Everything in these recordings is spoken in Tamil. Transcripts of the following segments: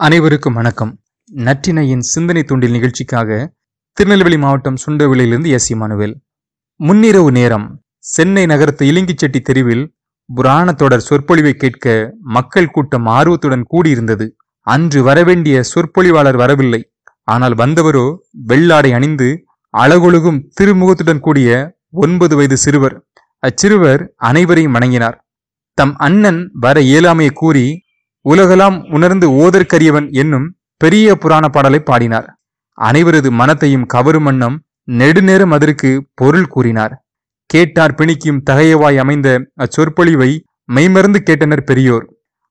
அனைவருக்கும் வணக்கம். நற்றினையின் சிந்தனை தூண்டில் நிகழ்ச்சிக்காக திருநெல்வேலி மாவட்டம் சுண்டவிலையிலிருந்து எஸ் இமானுவேல் முன்னிரவு நேரம் சென்னை நகரத்து இலிங்கிச்செட்டி தெருவில் புராண தொடர் சொற்பொழிவை கேட்க மக்கள் கூட்டம் ஆர்வத்துடன் கூடியிருந்தது. அன்று வரவேண்டிய சொற்பொழிவாளர் வரவில்லை. ஆனால் வந்தவரோ வெள்ளாடை அணிந்து அழகொழுகும் திருமுகத்துடன் கூடிய ஒன்பது வயது சிறுவர் அச்சிறுவர் அனைவரையும் வணங்கினார். தம் அண்ணன் வர இயலாமையை கூறி உலகெல்லாம் உணர்ந்து ஓதற்கரியவன் என்னும் பெரிய புராண பாடலை பாடினார். அனைவரது மனத்தையும் கவரும் வண்ணம் நெடுநேரம் அதற்கு பொருள் கூறினார். கேட்டார் பிணிக்கும் தகையவாய் அமைந்த அச்சொற்பொழிவை மெய்மறந்து கேட்டனர் பெரியோர்.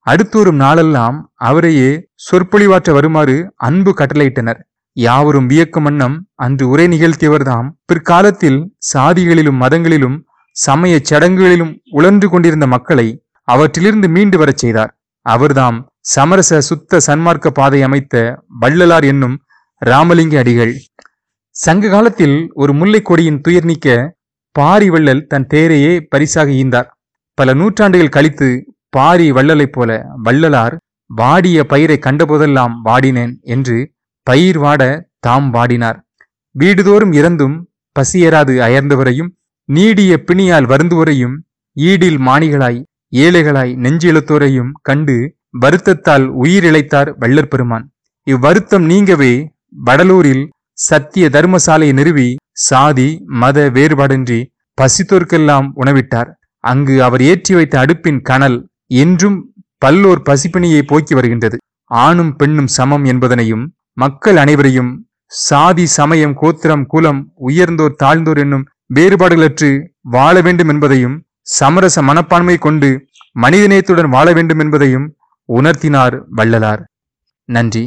அடுத்தோறும் நாளெல்லாம் அவரையே சொற்பொழிவாற்ற வருமாறு அன்பு கட்டளையிட்டனர். யாவரும் வியக்கும் வண்ணம் அன்று உரை நிகழ்த்தியவர்தாம். பிற்காலத்தில் சாதிகளிலும் மதங்களிலும் சமய சடங்குகளிலும் உழன்று கொண்டிருந்த மக்களை அவற்றிலிருந்து மீண்டு வரச் செய்தார். அவர்தாம் சமரச சுத்த சன்மார்க்க பாதை அமைத்த வள்ளலார் என்னும் ராமலிங்க அடிகள். சங்க காலத்தில் ஒரு முல்லை கொடியின் துயர் நீக்க பாரி வள்ளல் தன் தேரையே பரிசாக ஈந்தார். பல நூற்றாண்டுகள் கழித்து பாரி வள்ளலைப் போல வள்ளலார் வாடிய பயிரை கண்டபோதெல்லாம் வாடினேன் என்று பயிர் வாட தாம் வாடினார். வீடுதோறும் இறந்தும் பசியராது அயர்ந்தவரையும் நீடிய பிணியால் வருந்துவரையும் ஈடில் மாணிகளாய் ஏழைகளாய் நெஞ்சு இழுத்தோரையும் கண்டு வருத்தத்தால் உயிரிழைத்தார் வள்ளற் பெருமான். இவ்வருத்தம் நீங்கவே வடலூரில் சத்திய தர்மசாலையை நிறுவி சாதி மத வேறுபாடின்றி பசித்தோர்க்கெல்லாம் உணவிட்டார். அங்கு அவர் ஏற்றி வைத்த அடுப்பின் கனல் என்றும் பல்லோர் பசிப்பினியை போக்கி வருகின்றது. ஆணும் பெண்ணும் சமம் என்பதனையும் மக்கள் அனைவரையும் சாதி சமயம் கோத்திரம் குலம் உயர்ந்தோர் தாழ்ந்தோர் என்னும் வேறுபாடுகளற்று வாழ வேண்டும் என்பதையும் சமரச மனப்பான்மை கொண்டு மனிதநேயத்துடன் வாழ வேண்டும் என்பதையும் உணர்த்தினார் வள்ளலார். நன்றி.